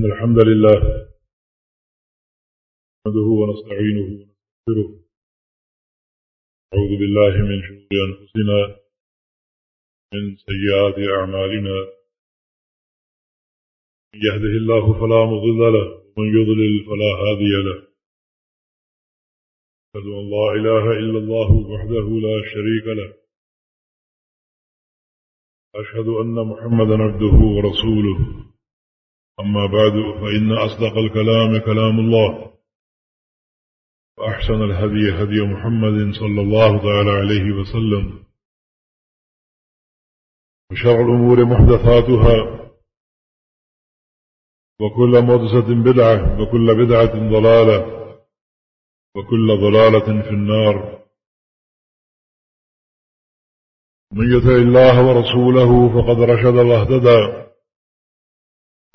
إن الحمد لله نحمده ونستعينه ونستغفره أعوذ بالله من شرور أنفسنا من سيئات أعمالنا من يهده الله فلا مضل له ومن يضلل فلا هادي له أشهد أن لا إله إلا الله وحده لا شريك له أشهد أن محمدا عبده ورسوله أما بعد، فإن أصدق الكلام كلام الله، وأحسن الهدي هدي محمد صلى الله تعالى عليه وسلم، وشر الأمور محدثاتها، وكل مدسة بدعة، وكل بدعة ضلالة، وكل ضلالة في النار. من يتع الله ورسوله فقد رشد الله تدى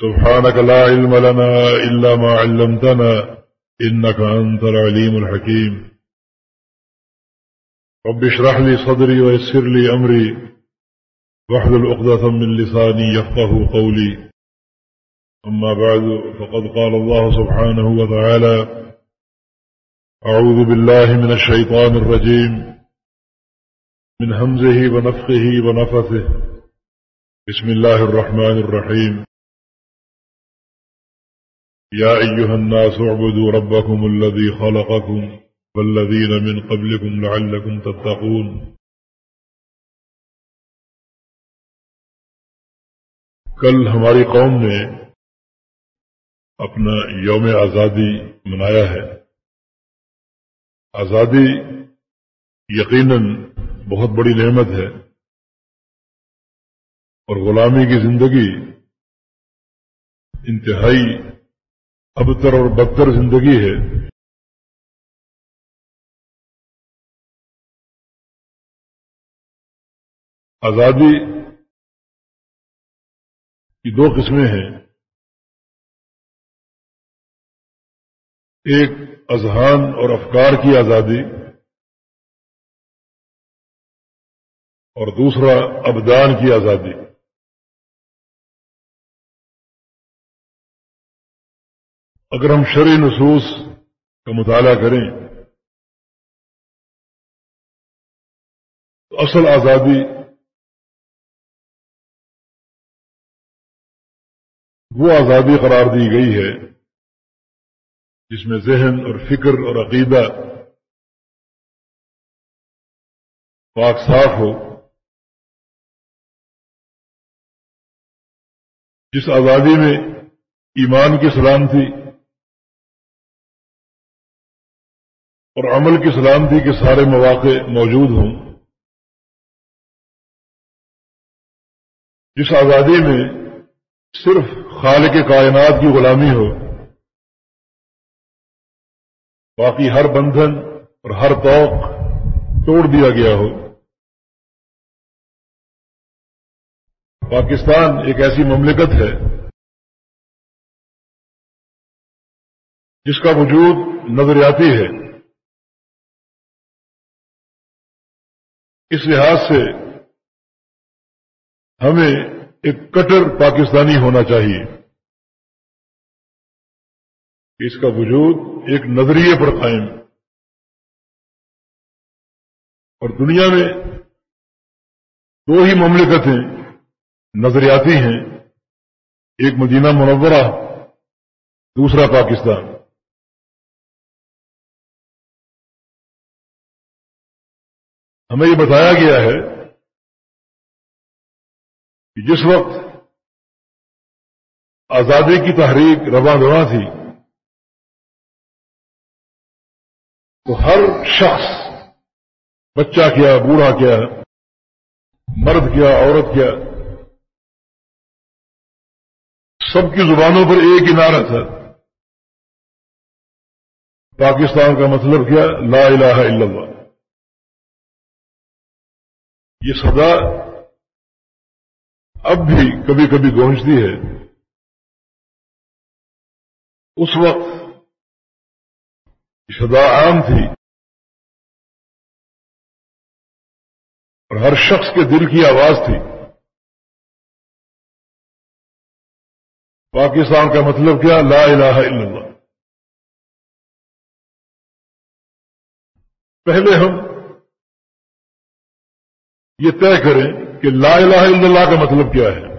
سبحانك لا علم لنا إلا ما علمتنا إنك أنت العليم الحكيم. رب اشرح لي صدري ويسر لي أمري. واحذ الأقدة من لساني يفقه قولي. أما بعد، فقد قال الله سبحانه وتعالى أعوذ بالله من الشيطان الرجيم. من همزه ونفقه ونفثه. بسم الله الرحمن الرحيم. يا أيها الناس اعبدوا ربكم الذي خلقكم والذين من قبلكم لعلكم تتقون. کل ہماری قوم نے اپنا یوم آزادی منایا ہے. آزادی یقیناً بہت بڑی نعمت ہے اور غلامی کی زندگی انتہائی ابتر اور بدتر زندگی ہے۔ آزادی کی دو قسمیں ہیں۔ ایک اذہان اور افکار کی آزادی اور دوسرا ابدان کی آزادی۔ اگر ہم شرع نصوص کا مطالعہ کریں، تو اصل آزادی وہ آزادی قرار دی گئی ہے جس میں ذہن اور فکر اور عقیدہ پاک صاف ہو، جس آزادی میں ایمان کی سلامتی اور عمل کی سلامتی کے سارے مواقع موجود ہوں۔ جس آزادی میں صرف خال کے کائنات کی غلامی ہو، باقی ہر بندھن اور ہر توق توڑ دیا گیا ہو۔ پاکستان ایک ایسی مملکت ہے جس کا وجود نظریاتی ہے۔ اس لحاظ سے ہمیں ایک کٹر پاکستانی ہونا چاہیے۔ اس کا وجود ایک نظریے پر قائم۔ اور دنیا میں دو ہی مملکتیں نظریاتی ہیں، ایک مدینہ منورہ، دوسرا پاکستان۔ ہمیں یہ بتایا گیا ہے کہ جس وقت آزادی کی تحریک رواں رواں تھی، تو ہر شخص، بچہ کیا، بوڑھا کیا، مرد کیا، عورت کیا، سب کی زبانوں پر ایک ہی نعرہ تھا۔ پاکستان کا مطلب کیا؟ لا الہ الا اللہ۔ یہ صدا اب بھی کبھی کبھی گونجتی ہے۔ اس وقت یہ صدا عام تھی۔ اور ہر شخص کے دل کی آواز تھی۔ پاکستان کا مطلب کیا؟ لا الہ الا اللہ۔ پہلے ہم یہ طے کریں کہ لا الہ الا اللہ کا مطلب کیا ہے۔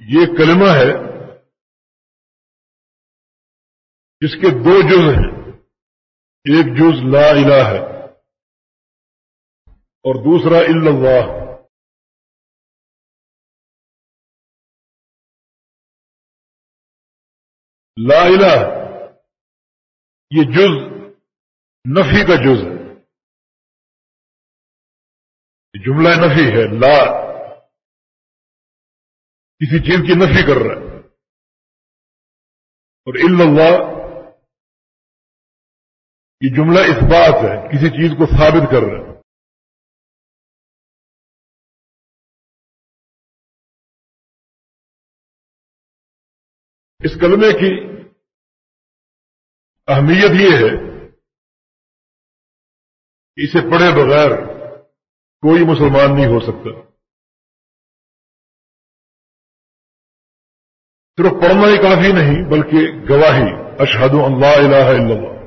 یہ کلمہ ہے جس کے دو جز ہیں۔ ایک جز لا الہ ہے اور دوسرا اللہ۔ لا الہ یہ جز نفی کا جز ہے۔ جملہ نفی ہے، لا۔ کسی چیز کی نفی کر رہا ہے۔ اور اللہ، یہ جملہ اس بات ہے، کسی چیز کو ثابت کر رہا ہے۔ اس کلمے کی اہمیت یہ ہے اسے پڑھے بغیر کوئی مسلمان نہیں ہو سکتا۔ صرف پڑھنا ہی کافی نہیں، بلکہ گواہی، اشہد اللہ الہ الا اللہ۔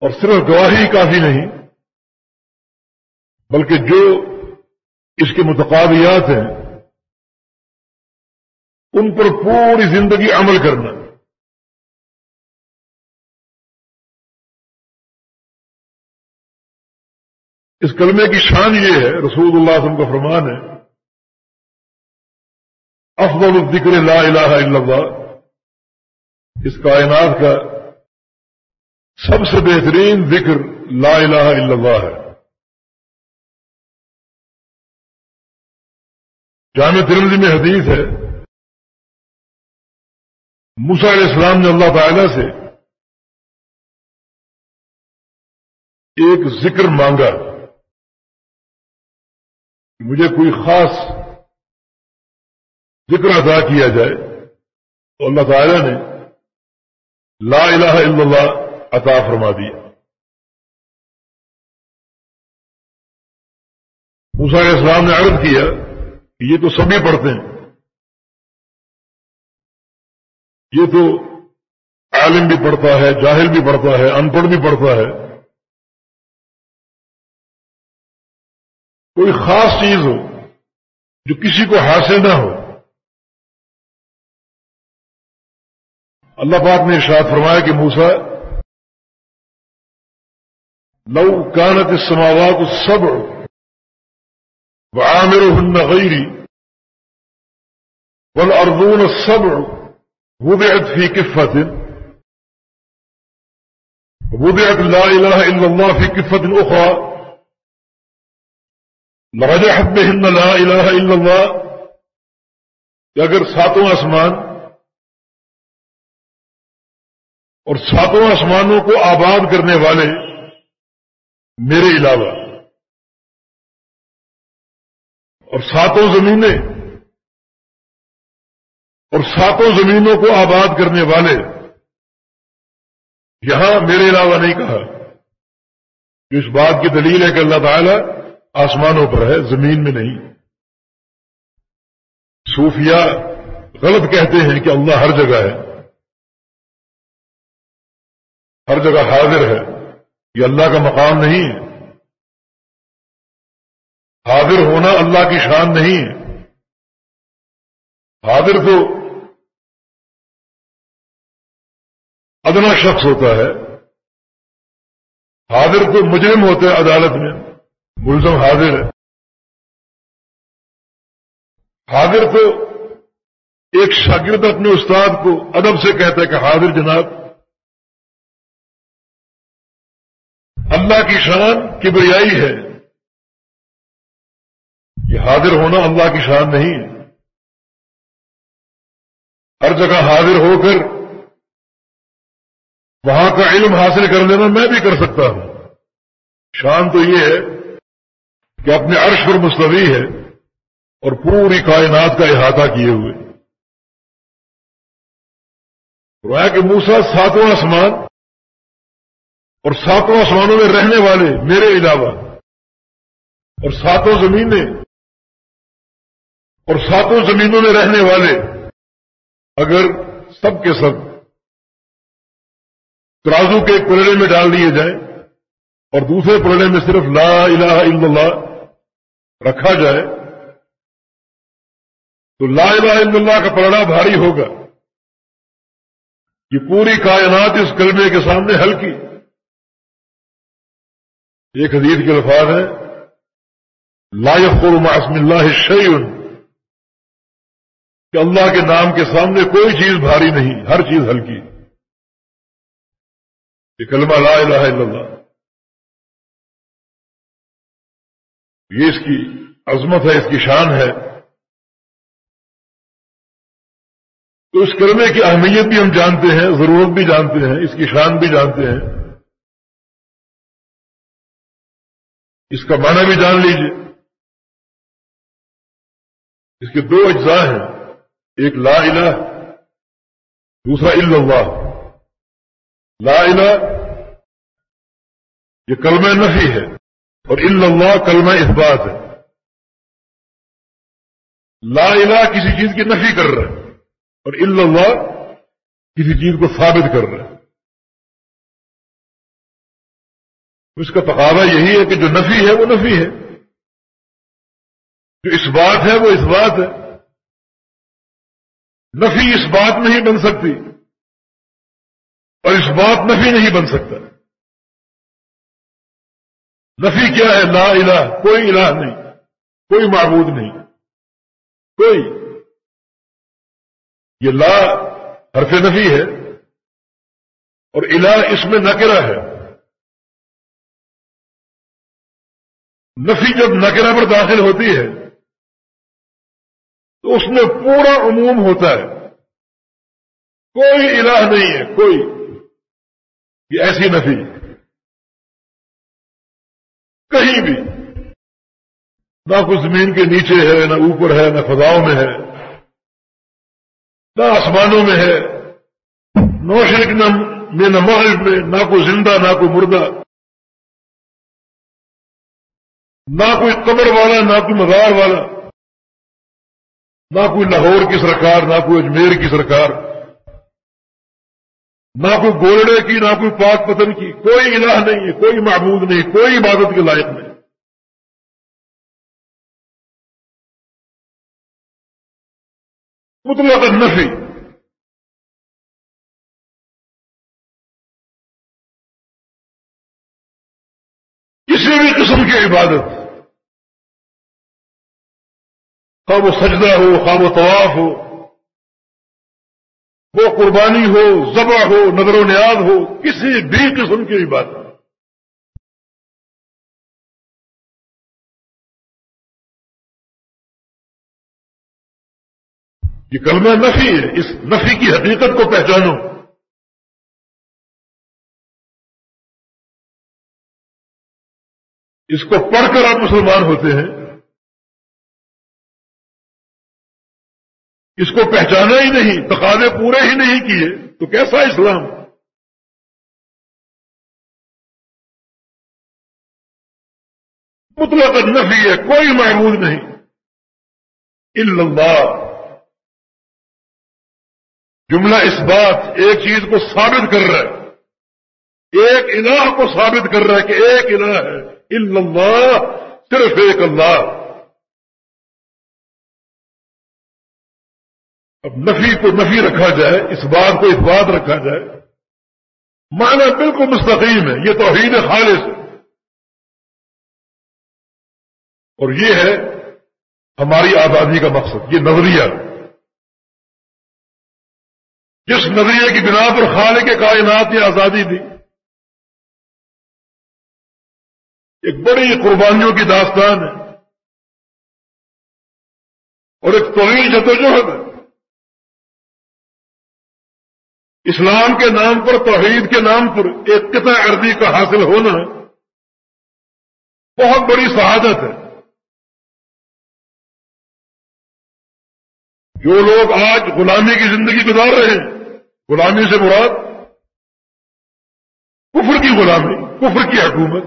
اور صرف گواہی کافی نہیں، بلکہ جو اس کے متقابیات ہیں، ان پر پوری زندگی عمل کرنا۔ اس کلمے کی شان یہ ہے، رسول اللہ وسلم کا فرمان ہے، افضل الذکر لا الہ الا اللہ، اس کائنات کا سب سے بہترین ذکر لا الہ الا اللہ ہے۔ جامع ترمزی میں حدیث ہے موسا علیہ السلام نے اللہ تعالی سے ایک ذکر مانگا۔ مجھے کوئی خاص ذکر ادا کیا جائے تو اللہ تعالی نے لا الہ الا اللہ عطا فرما دیا۔ موسا علیہ السلام نے عرض کیا کہ یہ تو سبھی پڑھتے ہیں۔ یہ تو عالم بھی پڑھتا ہے، جاہل بھی پڑھتا ہے، ان پڑھ بھی پڑھتا ہے۔ کوئی خاص چیز ہو جو کسی کو حاصل نہ ہو۔ اللہ پاک نے ارشاد فرمایا کہ موسا لو کانت السماوات السبع وعامرهن غيري والأرضون السبع وضعت في كفة وضعت لا إله إلا الله في كفة أخرى لرجحت بهن لا إله إلا الله. کہ اگر ساتوں آسمان اور ساتوں آسمانوں کو آباد کرنے والے میرے علاوہ اور ساتوں زمینیں اور ساتوں زمینوں کو آباد کرنے والے یہاں میرے علاوہ نہیں کہا۔ جو اس بات کی دلیل ہے کہ اللہ تعالی آسمانوں پر ہے، زمین میں نہیں۔ صوفیہ غلط کہتے ہیں کہ اللہ ہر جگہ ہے۔ ہر جگہ حاضر ہے۔ یہ اللہ کا مقام نہیں۔ ہے حاضر ہونا اللہ کی شان نہیں۔ ہے حاضر تو ادنا شخص ہوتا ہے۔ حاضر کو مجرم ہوتے ہیں عدالت میں۔ ملزم حاضر ہے۔ حاضر کو ایک شاگرد اپنے استاد کو ادب سے کہتا ہے کہ حاضر جناب، اللہ کی شان کبریائی ہے۔ یہ حاضر ہونا اللہ کی شان نہیں ہے۔ ہر جگہ حاضر ہو کر وہاں کا علم حاصل کر لینا میں بھی کر سکتا ہوں۔ شان تو یہ ہے کہ اپنے عرش پر مستوی ہے اور پوری کائنات کا احاطہ کیے ہوئے۔ رویا کہ موسا ساتواں آسمان اور ساتوں آسمانوں میں رہنے والے میرے علاوہ اور ساتوں زمینیں اور ساتوں زمینوں میں رہنے والے اگر سب کے سب ترازو کے ایک پلڑے میں ڈال دیے جائیں اور دوسرے پلڑے میں صرف لا الہ الا اللہ رکھا جائے تو لا الہ الا اللہ کا پلڑا بھاری ہوگا۔ یہ پوری کائنات اس کلمے کے سامنے ہلکی۔ ایک حدیث کے الفاظ ہے لا يقول مع اسم اللہ شیء۔ کہ اللہ کے نام کے سامنے کوئی چیز بھاری نہیں، ہر چیز ہلکی۔ یہ کلمہ لا الہ الا اللہ۔ یہ اس کی عظمت ہے، اس کی شان ہے۔ تو اس کلمے کی اہمیت بھی ہم جانتے ہیں، ضرورت بھی جانتے ہیں، اس کی شان بھی جانتے ہیں۔ اس کا معنی بھی جان لیجیے۔ اس کے دو اجزاء ہیں۔ ایک لا الہ، دوسرا اللہ۔ لا الہ، یہ کلمہ نفی ہے۔ اور اللہ کلمہ اثبات ہے لا الہ کسی چیز کی نفی کر رہا ہے اور اللہ کسی چیز کو ثابت کر رہا ہے اس کا تقاضا یہی ہے کہ جو نفی ہے وہ نفی ہے. جو اس بات ہے وہ اس بات ہے. نفی اس بات نہیں بن سکتی. اور اس بات نفی نہیں بن سکتا. نفی کیا ہے؟ لا الہ، کوئی الہ نہیں، کوئی معبود نہیں، کوئی۔ یہ لا حرف نفی ہے اور الہ اس میں نکرا ہے۔ نفی جب نکرا پر داخل ہوتی ہے تو اس میں پورا عموم ہوتا ہے۔ کوئی الہ نہیں ہے، کوئی۔ یہ ایسی نفی۔ کہیں بھی۔ نہ کوئی زمین کے نیچے ہے، نہ اوپر ہے، نہ فضاؤں میں ہے، نہ آسمانوں میں ہے۔ نو شرک میں، نہ مغرب میں، نہ کوئی زندہ، نہ کوئی مردہ۔ نہ کوئی قبر والا، نہ کوئی مزار والا۔ نہ کوئی لاہور کی سرکار، نہ کوئی اجمیر کی سرکار۔ نہ کوئی گولڈے کی، نہ کوئی پاک پتن کی، کوئی الہ نہیں ہے، کوئی معبود نہیں، کوئی عبادت کے لائق نہیں۔ مطلق نفی کسی بھی قسم کی عبادت۔ خواہ وہ سجدہ ہو خواہ وہ طواف ہو وہ قربانی ہو، ذبح ہو، نظر و نیاز ہو، کسی بھی قسم کی بات یہ کلمہ نفی ہے، اس نفی کی حقیقت کو پہچانو۔ اس کو پڑھ کر آپ مسلمان ہوتے ہیں۔ اس کو پہچانا ہی نہیں، تقاضے پورے ہی نہیں کیے، تو کیسا اسلام؟ مطلق نفی ہے، کوئی معبود نہیں۔ اللہ۔ جملہ اس بات، ایک چیز کو ثابت کر رہا ہے۔ ایک الہ کو ثابت کر رہا ہے کہ ایک الہ ہے۔ اللہ صرف ایک اللہ۔ اب نفی کو نفی رکھا جائے، اس بات کو اس بات رکھا جائے۔ معنی بالکل مستقیم ہے، یہ توحید خالص اور یہ ہے ہماری آزادی کا مقصد، یہ نظریہ۔ جس نظریے کی بنا پر خالق کے کائنات نے آزادی دی۔ ایک بڑی قربانیوں کی داستان ہے۔ اور ایک طویل جدوجہد ہے۔ اسلام کے نام پر، توحید کے نام پر ایک قطع عربی کا حاصل ہونا بہت بڑی شہادت ہے۔ جو لوگ آج غلامی کی زندگی گزار رہے ہیں، غلامی سے مراد کفر کی غلامی، کفر کی حکومت۔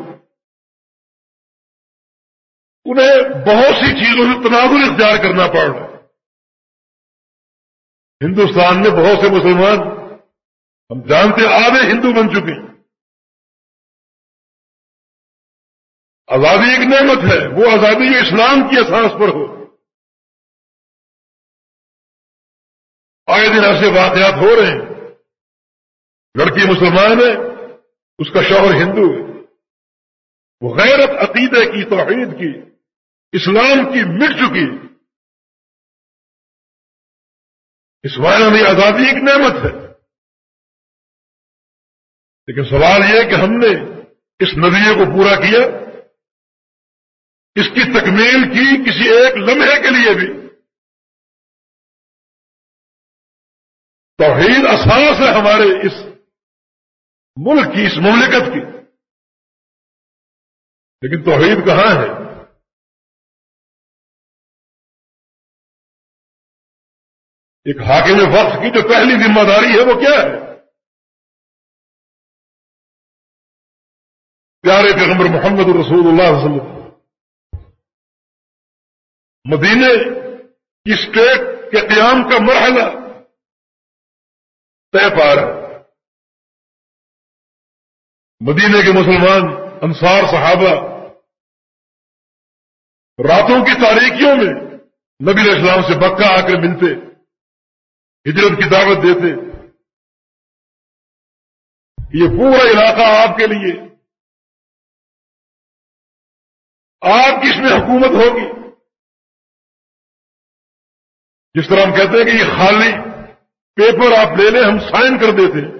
انہیں بہت سی چیزوں سے تناظر اختیار کرنا پڑ رہا ہے۔ ہندوستان میں بہت سے مسلمان ہم جانتے آدھے ہندو بن چکے ہیں۔ آزادی ایک نعمت ہے، وہ آزادی جو اسلام کی احساس پر ہو۔ آئے دن ایسے واقعات ہو رہے ہیں۔ لڑکی مسلمان ہے، اس کا شوہر ہندو ہے۔ وہ غیرت عقیدے کی، توحید کی، اسلام کی مٹ چکی اس معنی میں آزادی ایک نعمت ہے۔ لیکن سوال یہ کہ ہم نے اس نظریے کو پورا کیا، اس کی تکمیل کی کسی ایک لمحے کے لیے بھی۔ توحید اساس ہے ہمارے اس ملک کی، اس مملکت کی۔ لیکن توحید کہاں ہے؟ ایک حاکم وقت کی جو پہلی ذمہ داری ہے وہ کیا ہے؟ پیارے پیغمبر محمد رسول اللہ علیہ وسلم، مدینے کی اسٹیٹ کے قیام کا مرحلہ طے پا رہا مدینے کے مسلمان، انصار صحابہ، راتوں کی تاریخیوں میں نبی علیہ السلام سے بکا آ کر ملتے، ہجرت کی دعوت دیتے۔ یہ پورا علاقہ آپ کے لیے آپ کی اس میں حکومت ہوگی۔ جس طرح ہم کہتے ہیں کہ یہ خالی پیپر آپ لے لیں، ہم سائن کر دیتے ہیں۔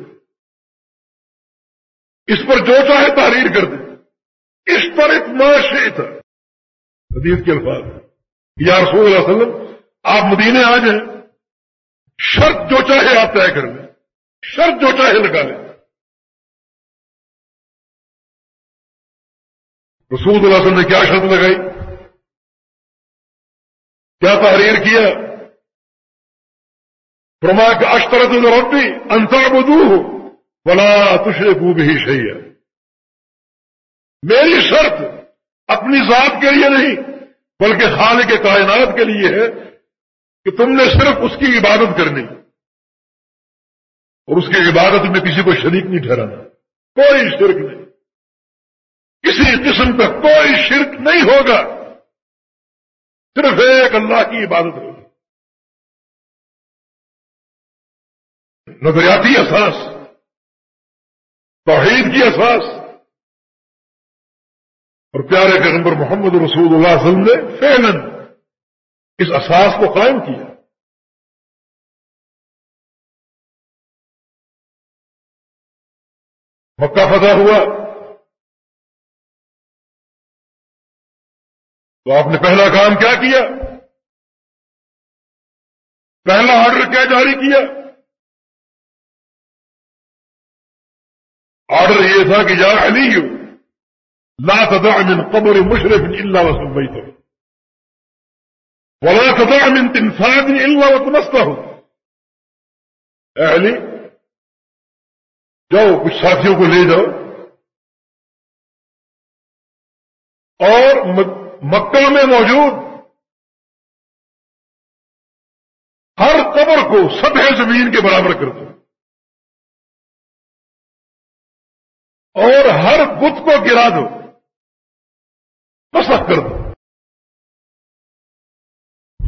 اس پر جو چاہے تحریر کر دیں۔ اس پر اتنا شیت ہے۔ حدیث کے الفاظ۔ یا رسول اللہ علیہ وسلم، آپ مدینے آ جائیں۔ شرط جو چاہے آپ طے کر لیں۔ شرط جو چاہے لگا لیں۔ رسول اللہ علیہ وسلم نے کیا شرط لگائی؟ کیا تحریر کیا؟ فرما کے اشترت ربی انتر بدو بلا تشرے کو بھی صحیح ہے میری شرط اپنی ذات کے لیے نہیں، بلکہ خال کے کائنات کے لیے ہے کہ تم نے صرف اس کی عبادت کرنی۔ اور اس کی عبادت میں کسی کو شریک نہیں ٹھہرانا۔ کوئی شرک نہیں۔ کسی قسم کا کوئی شرک نہیں ہوگا۔ صرف ایک اللہ کی عبادت ہوگی۔ نظریاتی احساس، توحید کی احساس۔ اور پیارے کے نمبر محمد رسول اللہ علیہ وسلم نے فیلن اس احساس کو قائم کیا۔ مکہ فتح ہوا۔ تو آپ نے پہلا کام کیا کیا؟ پہلا آرڈر کیا جاری کیا؟ آرڈر یہ تھا کہ یا علی، لا تدع من قبر مشرف الا وسميته ولا تدع من تنفاذ الا وتنسته اے علی، جاؤ کچھ ساتھیوں کو لے جاؤ اور مکہ میں موجود ہر قبر کو سطح زمین کے برابر کر دو اور ہر بت کو گرا دو۔ مسخ کر دو۔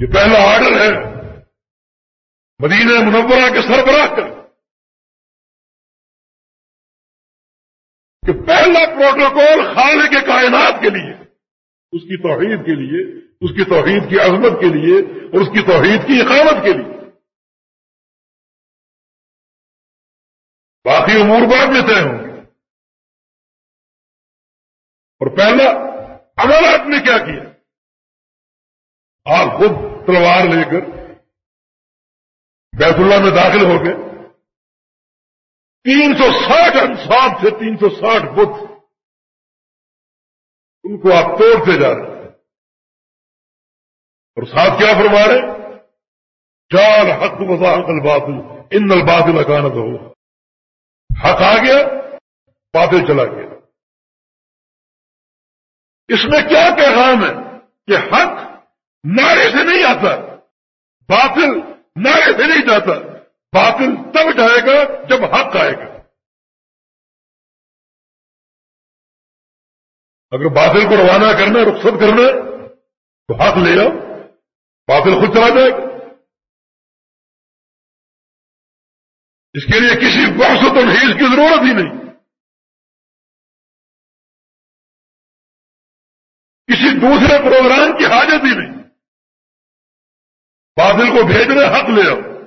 یہ پہلا آرڈر ہے۔ مدینہ منورہ کے سربراہ کا۔ کہ پہلا پروٹوکول خالے کے کائنات کے لیے۔ اس کی توحید کے لیے، اس کی توحید کی عظمت کے لیے اور اس کی توحید کی اقامت کے لیے۔ باقی امور بعد میں طے ہوں گے۔ اور پہلا عمل آپ نے کیا کیا؟ آپ خود تلوار لے کر بیت اللہ میں داخل ہو کے تین سو ساٹھ انصاف سے تین سو ساٹھ بت ان کو آپ توڑتے جا رہے ہیں۔ اور ساتھ کیا فرما رہے چار حق وضاحت الباطل، ان الباطل اکانت ہو حق آ گیا، باطل چلا گیا۔ اس میں کیا پیغام ہے کہ حق نعرے سے نہیں آتا، باطل نعرے سے نہیں جاتا۔ باطل تب جائے گا جب حق آئے گا۔ اگر باطل کو روانہ کرنا رخصت کرنا تو حق لے آؤ، باطل خود چلا جائے گا۔ اس کے لیے کسی بخش و تمہیز کی ضرورت ہی نہیں۔ کسی دوسرے پروگرام کی حاجت ہی نہیں۔ بادل کو بھیجنے حق لے آؤ۔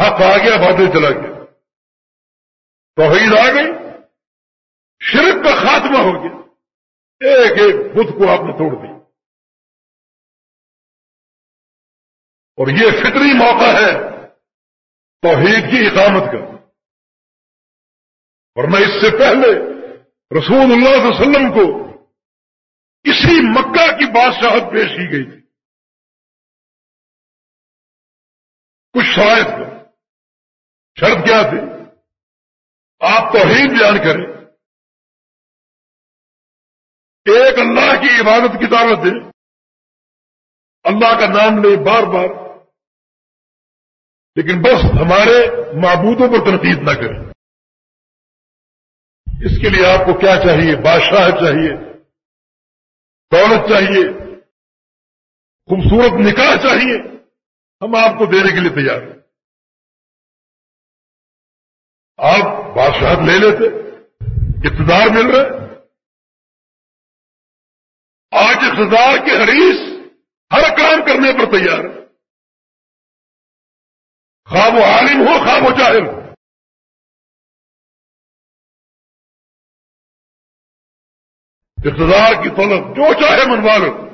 حق آ گیا بادل چلا گیا۔ توحید آ گئی۔ کا خاتمہ ہو گیا۔ ایک ایک بدھ کو آپ نے توڑ دیا۔ اور یہ فطری موقع ہے۔ توحید کی اقامت کا۔ ورنہ اس سے پہلے رسول اللہ صلی اللہ علیہ وسلم کو اسی مکہ کی بادشاہت پیش کی گئی تھی۔ کچھ شاید کا شرط کیا تھی؟ آپ توحید بیان کریں۔ ایک اللہ کی عبادت کی دعوت دیں اللہ کا نام لیں بار بار۔ لیکن بس ہمارے معبودوں پر تنقید نہ کریں۔ اس کے لیے آپ کو کیا چاہیے؟ بادشاہ چاہیے۔ دولت چاہیے۔ خوبصورت نکاح چاہیے۔ ہم آپ کو دینے کے لیے تیار ہیں۔ آپ بادشاہت لے لیتے، اقتدار مل رہے آج اقتدار کے حریث ہر کام کرنے پر تیار ہے۔ خواب و عالم ہو، خواب و جاہل۔ ہو اقتدار کی طلب جو چاہے منوا لو۔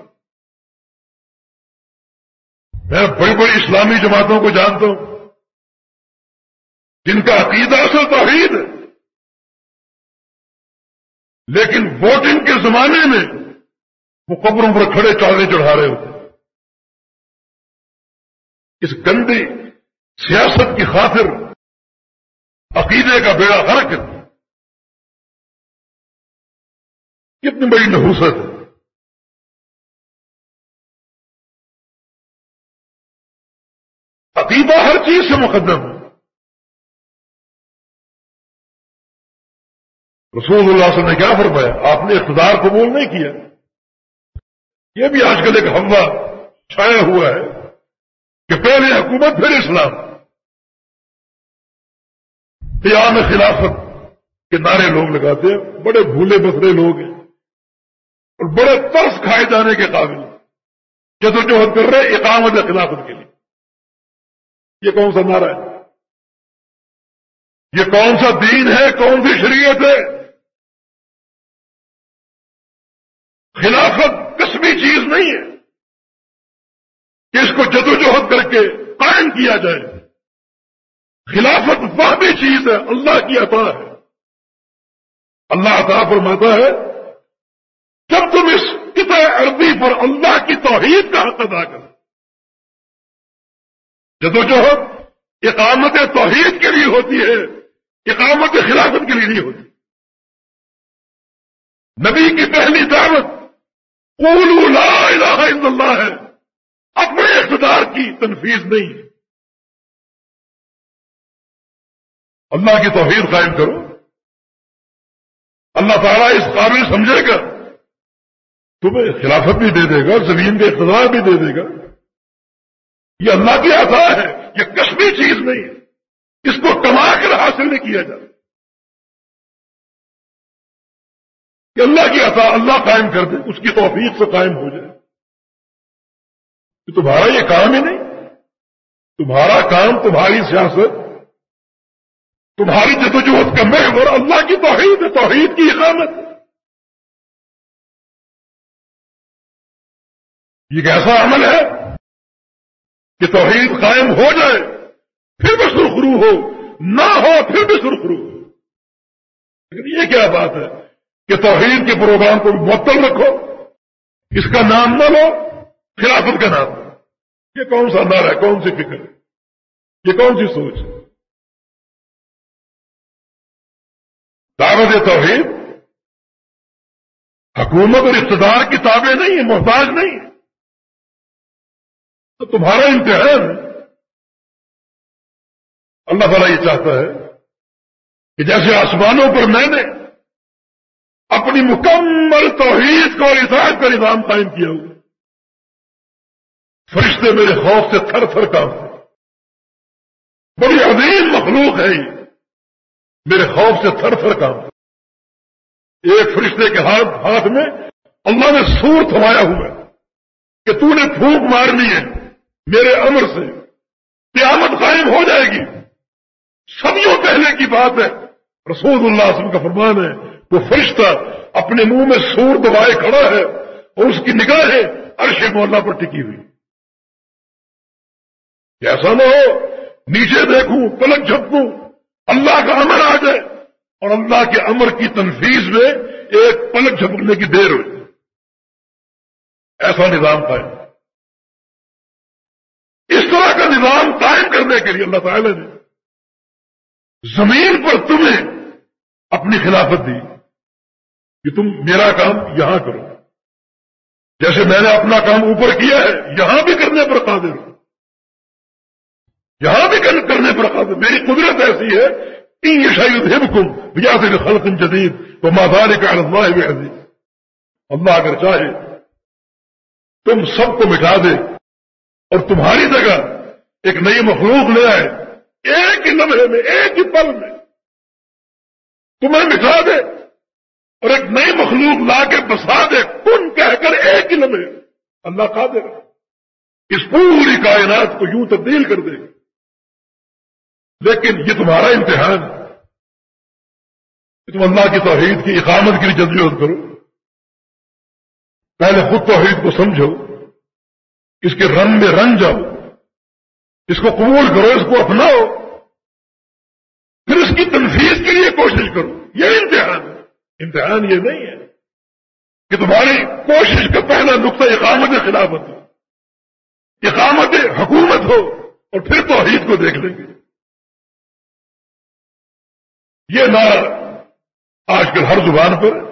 میں بڑی بڑی اسلامی جماعتوں کو جانتا ہوں۔ جن کا عقیدہ اصل توحید ہے۔ لیکن ووٹنگ کے زمانے میں وہ قبروں پر کھڑے چاڑے چڑھا رہے ہوتے اس گندی سیاست کی خاطر عقیدے کا بیڑا فرق کتنی بڑی نحوست ہے۔ عقیدہ ہر چیز سے مقدم ہے۔ رسول اللہ صلی اللہ علیہ وسلم نے کیا فرمایا؟ آپ نے اقتدار قبول نہیں کیا۔ یہ بھی آج کل ایک ہوا چھایا ہوا ہے کہ پہلے حکومت، پھر اسلام۔ قیام خلافت کے نعرے لوگ لگاتے ہیں، بڑے بھولے بسرے لوگ ہیں اور بڑے ترس کھائے جانے کے قابل جدوجہد کر رہے اقامت خلافت کے لیے۔ یہ کون سا نعرہ ہے؟ یہ کون سا دین ہے؟ کون سی شریعت ہے؟ خلافت قسمی چیز نہیں ہے کہ اس کو جدوجہد کر کے قائم کیا جائے۔ خلافت وہ بھی چیز ہے، اللہ کی عطا ہے۔ اللہ عطا فرماتا ہے، جب تم اس کتنے عربی پر اللہ کی توحید کا حق ادا کرو۔ جدو جو اقامت توحید کے لیے ہوتی ہے، اقامت خلافت کے لیے نہیں ہوتی۔ نبی کی پہلی دعوت قولوا لا الہ الا اللہ ہے۔ اپنے اقتدار کی تنفیذ نہیں۔ اللہ کی توحید قائم کرو۔ اللہ تعالیٰ اس قابل سمجھے گا۔ تمہیں خلافت بھی دے دے گا، زمین کے اقتدار بھی دے دے گا۔ یہ اللہ کی عطا ہے، یہ کشمی چیز نہیں۔ ہے اس کو کما کر حاصل نہیں کیا جاتا کہ اللہ کی عطا اللہ قائم کر دے، اس کی توفیق سے قائم ہو جائے۔ کہ تمہارا یہ کام ہی نہیں، تمہارا کام تمہاری سیاست، تمہاری جدوجہد کا محور اللہ کی توحید ہے، توحید کی اقامت۔ ہے یہ ایسا عمل ہے کہ توحید قائم ہو جائے، پھر بھی سرخرو ہو، نہ ہو پھر بھی سرخرو ہو۔ لیکن یہ کیا بات ہے؟ کہ توحید کے پروگرام کو معطل رکھو، اس کا نام نہ لو، خلافت کا نام یہ کون سا اندار ہے؟ کون سی فکر ہے؟ یہ کون سی سوچ ہے؟ دعوت توحید، حکومت اور اقتدار کی تابع نہیں ہے محتاج نہیں تو تمہارا امتحان، اللہ تعالیٰ یہ چاہتا ہے کہ جیسے آسمانوں پر میں نے اپنی مکمل توحید کو اور اطاعت کا نظام قائم کیا ہوا۔ فرشتے میرے خوف سے تھر تھر کام بڑی عظیم مخلوق ہے یہ۔ میرے خوف سے تھر تھر کام ایک فرشتے کے ہاتھ ہاتھ میں اللہ نے سور تھمایا ہوا ہے کہ تو نے پھونک مارنی ہے میرے امر سے۔ قیامت قائم ہو جائے گی۔ سبوں پہلے کی بات ہے۔ رسول اللہ وسلم کا فرمان ہے وہ فرشتہ اپنے منہ میں سور دبائے کھڑا ہے اور اس کی نگاہیں عرش مولا پر ٹکی ہوئی ایسا نہ ہو، نیچے دیکھوں، پلک جھپکوں، اللہ کا امر آ جائے اور اللہ کے امر کی تنفیذ میں ایک پلک جھپکنے کی دیر ہوئی۔ ایسا نظام قائم۔ اس طرح کا نظام قائم کرنے کے لیے اللہ تعالی نے زمین پر تمہیں اپنی خلافت دی۔ کہ تم میرا کام یہاں کرو۔ جیسے میں نے اپنا کام اوپر کیا ہے، یہاں بھی کرنے پر قادر ہوں۔ یہاں بھی کرنے پر قادر۔ میری قدرت ایسی ہے کہ یہ شاید حکم بجا خلق جدید تو مادار کا اللہ اللہ اگر چاہے، تم سب کو مٹا دے اور تمہاری جگہ ایک نئی مخلوق لے آئے، ایک ہی لمحے میں، ایک ہی پل میں تمہیں مٹا دے۔ اور ایک نئی مخلوق لا کے بسا دے، کن کہہ کر ایک ہی لمحے اللہ قادر اس پوری کائنات کو یوں تبدیل کر دے۔ گا لیکن یہ تمہارا امتحان ہے۔ کہ تم اللہ کی توحید کی اقامت کے لیے جلدی کرو۔ پہلے خود توحید کو سمجھو۔ اس کے رنگ میں رنگ جاؤ۔ اس کو قبول کرو، اس کو اپناؤ۔ پھر اس کی تنفیذ کے لیے کوشش کرو۔ یہ امتحان ہے۔ امتحان یہ نہیں ہے کہ تمہاری کوشش کا پہلا نقطہ اقامت خلافت ہو، اقامت حکومت ہو اور پھر توحید کو دیکھ لیں گے۔ یہ نعرہ آج کل ہر زبان پر،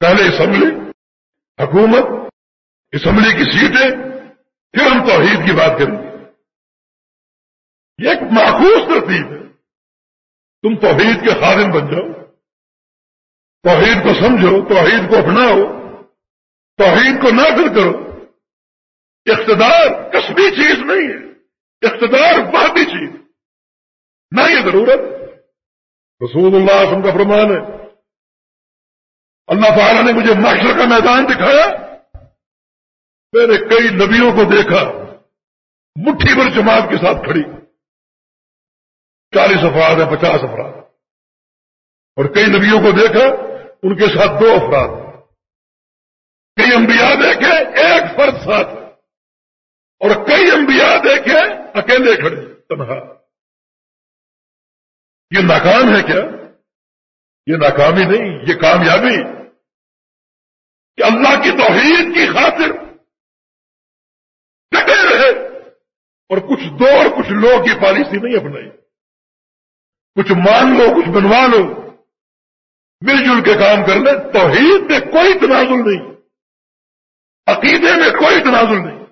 پہلے اسمبلی، حکومت، اسمبلی کی سیٹیں، پھر ہم توحید کی بات کریں گے۔ یہ ایک معقوص ترتیب ہے۔ تم توحید کے خادم بن جاؤ۔ توحید کو سمجھو، توحید کو اپناؤ، توحید کو نافذ کرو۔ اقتدار کسبی چیز نہیں ہے، اقتدار بہتی چیز۔ نہ یہ ضرورت۔ رسول اللہ وسلم کا فرمان ہے۔ اللہ تعالیٰ نے مجھے محشر کا میدان دکھایا۔ میں نے کئی نبیوں کو دیکھا، مٹھی بھر جماعت کے ساتھ کھڑی۔ چالیس افراد ہیں، پچاس افراد۔ اور کئی نبیوں کو دیکھا۔ ان کے ساتھ دو افراد۔ کئی انبیاء دیکھے، ایک فرد ساتھ۔ اور کئی انبیاء دیکھے، اکیلے کھڑے۔ تنہا۔ یہ ناکام ہے کیا؟ یہ ناکامی نہیں، یہ کامیابی۔ کہ اللہ کی توحید کی خاطر ڈٹے رہے۔ اور کچھ دو اور کچھ لوگ کی پالیسی نہیں اپنائی۔ کچھ مان لو، کچھ بنوا لو۔ مل جل کے کام کر لیں توحید میں کوئی تنازل نہیں، عقیدے میں کوئی تنازل نہیں۔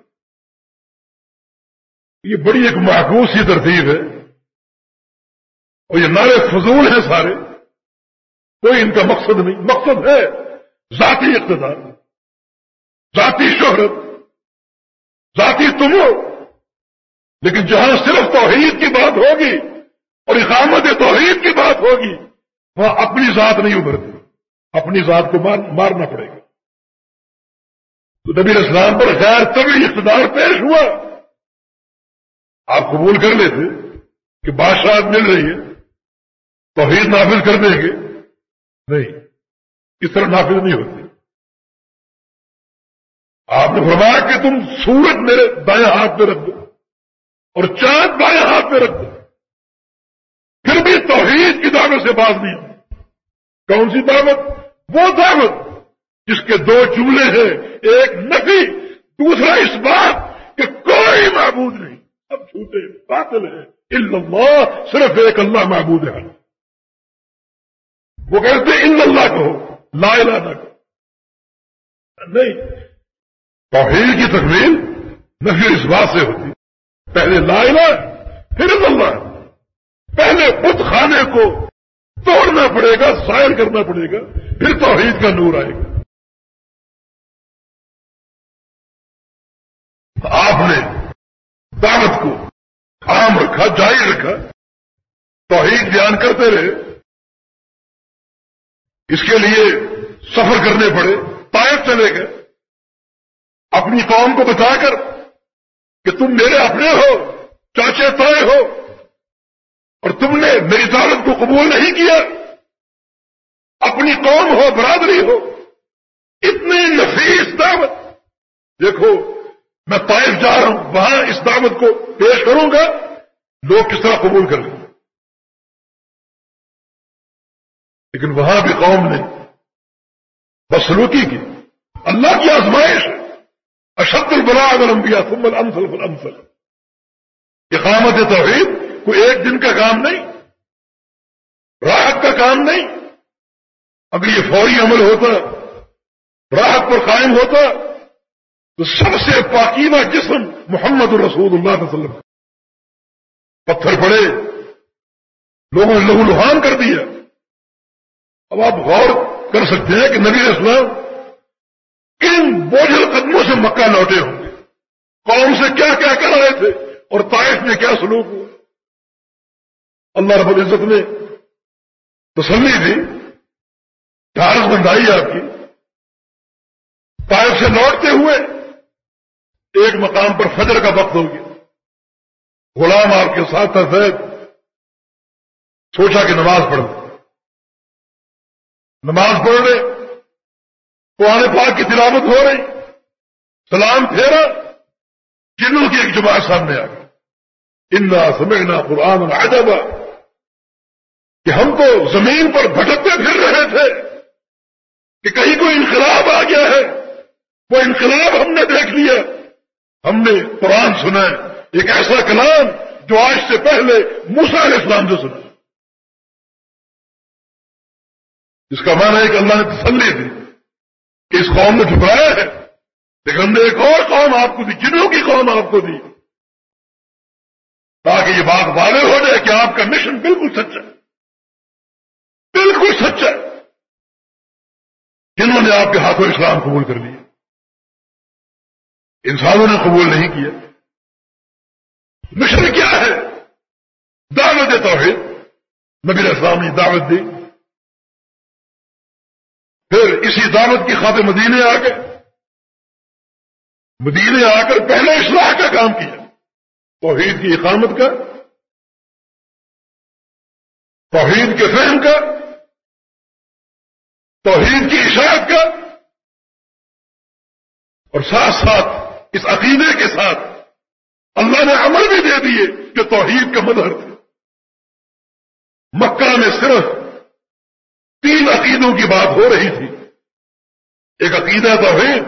یہ بڑی ایک محفوظ سی ترتیب ہے۔ اور یہ نعرے فضول ہیں سارے۔ کوئی ان کا مقصد نہیں۔ مقصد ہے ذاتی اقتدار، ذاتی شہرت، ذاتی تمو لیکن جہاں صرف توحید کی بات ہوگی اور اقامت توحید کی بات ہوگی وہاں اپنی ذات نہیں ابھرتی، اپنی ذات کو مارنا پڑے گا۔ تو نبی اسلام پر غیر طبی اقتدار پیش ہوا۔ آپ قبول کر لیتے کہ بادشاہ مل رہی ہے، توحید نافذ کر دیں گے۔ نہیں، اس طرح نافذ نہیں ہوتی۔ آپ نے فرمایا کہ تم سورج میرے دائیں ہاتھ پہ رکھ دو اور چاند بائیں ہاتھ پہ رکھ دو۔ پھر بھی توحید کی دعوت سے باز نہیں کون سی دعوت؟ وہ دعوت جس کے دو جملے ہیں، ایک نفی، دوسرا اس بات کہ کوئی معبود نہیں۔ اب چھوٹے باطل ہیں۔ اللہ صرف ایک اللہ معبود ہے۔ وہ کہتے ہیں، ان اللہ کہو، لا الہ نہ کہو نہیں، توحید کی تکمیل نفی اس بات سے ہوتی۔ پہلے لا الہ، پھر اللہ۔ پہلے بت خانے کو توڑنا پڑے گا ظاہر کرنا پڑے گا، پھر توحید کا نور آئے گا۔ آپ نے دعوت کو عام رکھا، جاری رکھا، توحید بیان کرتے رہے۔ اس کے لیے سفر کرنے پڑے، طائف چلے گئے۔ اپنی قوم کو بتا کر کہ تم میرے اپنے ہو، چاچے تائے ہو اور تم نے میری دعوت کو قبول نہیں کیا۔ اپنی قوم ہو، برادری ہو۔ اتنی نفیس دعوت۔ دیکھو، میں طائف جا رہا ہوں، وہاں اس دعوت کو پیش کروں گا۔ لوگ کس طرح قبول کر لیں لیکن وہاں بھی قوم نے بسلوکی کی۔ اللہ کی آزمائش۔ اشد البلاغ الانبیاء ثم الامثل فالامثل۔ اقامت توحید۔ کوئی ایک دن کا کام نہیں، راحت کا کام نہیں۔ اگر یہ فوری عمل ہوتا، راحت پر قائم ہوتا، تو سب سے پاکیمہ جسم محمد الرسول اللہ علیہ وسلم۔ پتھر پڑے، لوگوں نے لہو لوہان کر دیا۔ اب آپ غور کر سکتے ہیں کہ نبی اسلام کن بوجھل قدموں سے مکہ لوٹے ہوں گے۔ قوم سے کیا کیا کر رہے تھے اور طائف میں کیا سلوک ہوا۔ اللہ رب العزت نے تسلی دی ڈھارس بندائی آپ کی۔ طائف سے لوٹتے ہوئے ایک مقام پر فجر کا وقت ہو گیا۔ غلام آپ کے ساتھ تھا زید، سوچا کہ نماز پڑھ نماز پڑھ رہے قرآن پاک کی تلاوت ہو رہی، سلام پھیرا، جنوں کی ایک جماعت سامنے آ گئی۔ انا سمجھنا قرآن عجبا۔ کہ ہم تو زمین پر بھٹکتے پھر رہے تھے کہ کہیں کوئی انقلاب آ گیا ہے، وہ انقلاب ہم نے دیکھ لیا۔ ہم نے قرآن سنا ہے، ایک ایسا کلام جو آج سے پہلے موسا علیہ السلام جو سنا۔ جس کا معنی ہے کہ اللہ نے تسلی دی کہ اس قوم نے ٹھکرایا ہے، لیکن ہم نے ایک اور قوم آپ کو دی جنوں کی قوم آپ کو دی۔ تاکہ یہ بات واضح ہو جائے کہ آپ کا مشن بالکل سچا ہے۔ بالکل سچا ہے۔ جنہوں نے آپ کے ہاتھوں اسلام قبول کر لیا۔ انسانوں نے قبول نہیں کیا۔ مشن کیا ہے؟ دعوت توحید۔ نبی اسلام نے دعوت دی۔ پھر اسی دعوت کی خاطر مدینے آ گئے۔ مدینے آ کر پہلے اصلاح کا کام کیا۔ توحید کی اقامت کا۔ توحید کے فہم کا، توحید کی اشاعت کا، اور ساتھ ساتھ اس عقیدے کے ساتھ اللہ نے عمل بھی دے دیے کہ توحید کا مظہر تھے۔ مکہ میں صرف تین عقیدوں کی بات ہو رہی تھی۔ ایک عقیدہ توحید،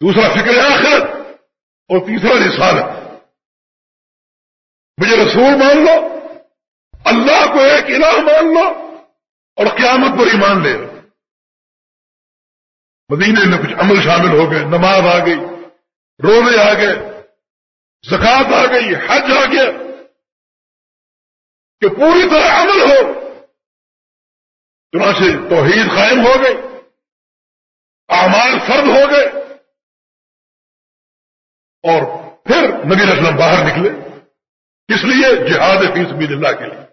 دوسرا فکر آخرت، اور تیسرا رسالت۔ مجھے رسول مان لو اللہ کو ایک الہ مان لو اور قیامت پر ایمان لے لو۔ مدینے میں کچھ عمل شامل ہو گئے، نماز آ گئی، روزے آ گئے، زکات آ گئی، حج آ گیا۔ کہ پوری طرح عمل ہو، چنانچہ توحید قائم ہو گئی، اعمال فرد ہو گئے۔ اور پھر نبی اسلم باہر نکلے، اس لیے جہاد فی سبیل اللہ کے لیے۔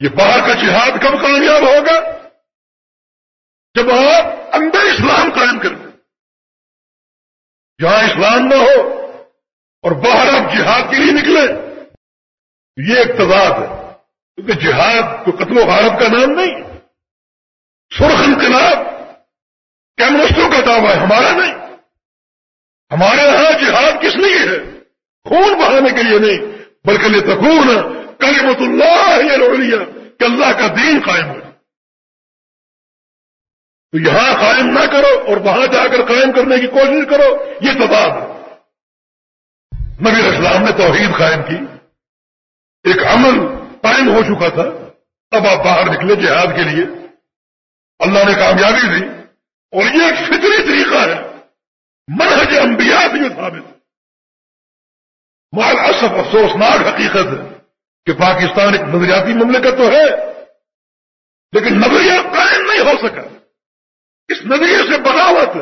یہ باہر کا جہاد کب کامیاب ہوگا؟ جب آپ اندر اسلام قائم کریں جہاں اسلام نہ ہو اور باہر آپ جہاد کے لیے نکلے یہ اقتدار ہے۔ کیونکہ جہاد کو قتل و غارت کا نام نہیں سرخ انقلاب کمیونسٹوں کا دعویٰ ہے، ہمارا نہیں۔ ہمارے یہاں جہاد کس لیے ہے؟ خون بہانے کے لیے نہیں، بلکہ یہ تکون کلیمت اللہ یہ کہ اللہ کا دین قائم ہو۔ تو یہاں قائم نہ کرو اور وہاں جا کر قائم کرنے کی کوشش کرو، یہ تباد ہے۔ نبی اسلام نے توحید قائم کی۔ ایک عمل قائم ہو چکا تھا۔ اب آپ باہر نکلے جہاد کے لیے۔ اللہ نے کامیابی دی۔ اور یہ ایک فطری طریقہ ہے۔ منہج انبیاء بھی یہ ثابت۔ مال اصف افسوسناک حقیقت ہے۔ کہ پاکستان ایک نظریاتی مملکت تو ہے، لیکن نظریہ قائم نہیں ہو سکا۔ اس نظریے سے بغاوت،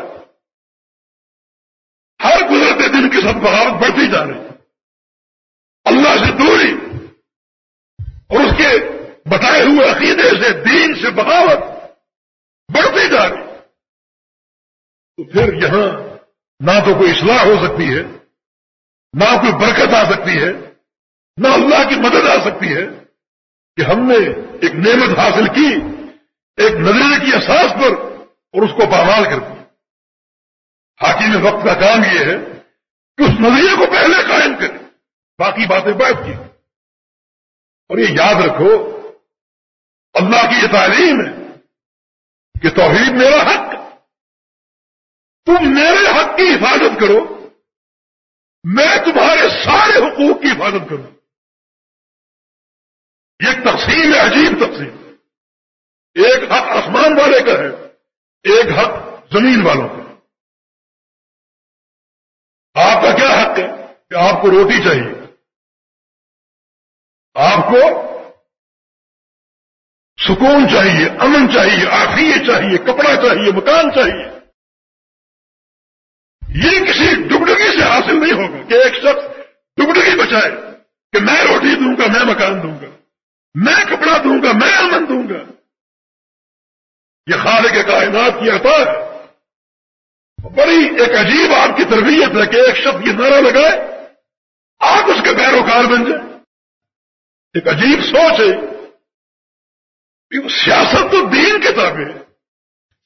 ہر گزرتے دن کے ساتھ بغاوت بڑھتی جا رہی اللہ سے دوری اور اس کے بتائے ہوئے عقیدے سے، دین سے بغاوت بڑھتی جا رہی تو پھر یہاں نہ تو کوئی اصلاح ہو سکتی ہے، نہ کوئی برکت آ سکتی ہے۔ نہ اللہ کی مدد آ سکتی ہے کہ ہم نے ایک نعمت حاصل کی، ایک نظریے کی احساس پر اور اس کو پامال کر دیا حاکم وقت کا کام یہ ہے کہ اس نظریے کو پہلے قائم کرے باقی باتیں بیٹھ کی۔ اور یہ یاد رکھو، اللہ کی یہ تعلیم ہے کہ توحید میرا حق۔ تم میرے حق کی حفاظت کرو، میں تمہارے سارے حقوق کی حفاظت کروں۔ یہ تقسیم ہے، عجیب تقسیم۔ ایک حق آسمان والے کا ہے، ایک حق زمین والوں کا آپ کا کیا حق ہے کہ آپ کو روٹی چاہیے؟ آپ کو سکون چاہیے، امن چاہیے آخری چاہیے، کپڑا چاہیے، مکان چاہیے۔ یہ کسی ڈبڈگی سے حاصل نہیں ہوگا کہ ایک شخص ڈبڈگی بچائے کہ میں روٹی دوں گا، میں مکان دوں گا۔ میں کپڑا دوں گا، میں امن دوں گا۔ یہ خالق کے کائنات کی عطا ہے۔ بڑی ایک عجیب آپ کی تربیت ہے کہ ایک شخص یہ نعرہ لگائے، آپ اس کے پیروکار بن جائیں۔ ایک عجیب سوچ ہے سیاست تو دین کے تابع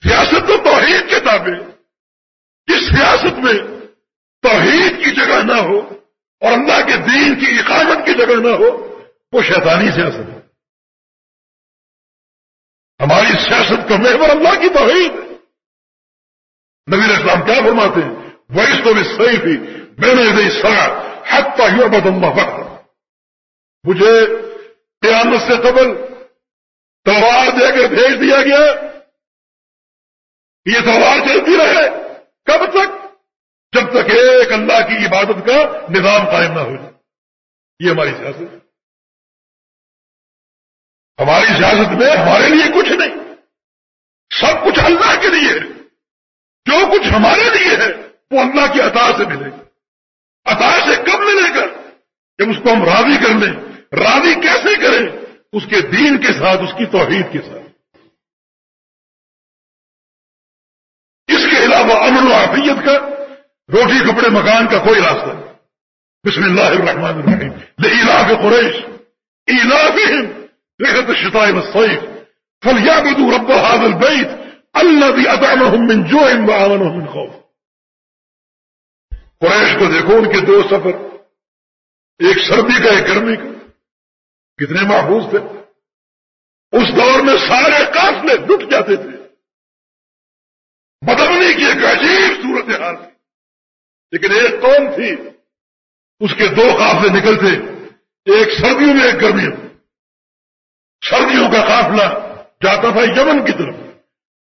سیاست تو توحید کے تابع جس سیاست میں توحید کی جگہ نہ ہو اور اللہ کے دین کی اقامت کی جگہ نہ ہو وہ شیطانی سیاست ہے۔ ہماری سیاست کا محور اللہ کی توحید ہے۔ نبی اسلام کیا فرماتے ہیں؟ ویس تو بھی صحیح تھی۔ میں نے نہیں سڑا حق کا یور بدمبا وقت مجھے قیامت سے قبل تلوار دے کر بھیج دیا گیا۔ یہ تلوار چلتی رہے۔ کب تک؟ جب تک ایک اللہ کی عبادت کا نظام قائم نہ ہو جائے۔ یہ ہماری سیاست ہے۔ ہماری سیاست میں ہمارے لیے کچھ نہیں۔ سب کچھ اللہ کے لیے ہے۔ جو کچھ ہمارے لیے ہے، وہ اللہ کی عطا سے ملے گا عطا سے کب ملے گا؟ جب اس کو ہم راضی کر لیں۔ راضی کیسے کریں؟ اس کے دین کے ساتھ، اس کی توحید کے ساتھ۔ اس کے علاوہ امن و عافیت کا روٹی کپڑے مکان کا کوئی راستہ نہیں۔ بسم اللہ الرحمن الرحیم۔ لإلاف قریش۔ ایلافهم رحلة الشتاء والصيف. فليعبدوا رب هذا البيت الذي أطعمهم من جوع وآمنهم من خوف. قریش کو دیکھو، ان کے دو سفر، ایک سردی کا، ایک گرمی کا. کتنے محفوظ تھے. اس دور میں سارے قافلے ڈٹ جاتے تھے. بدمنی کی ایک عجیب صورت حال تھی. لیکن ایک قوم تھی، اس کے دو قافلے نکلتے. ایک سردیوں میں، ایک گرمیوں میں. سردیوں کا قافلہ جاتا تھا یمن کی طرف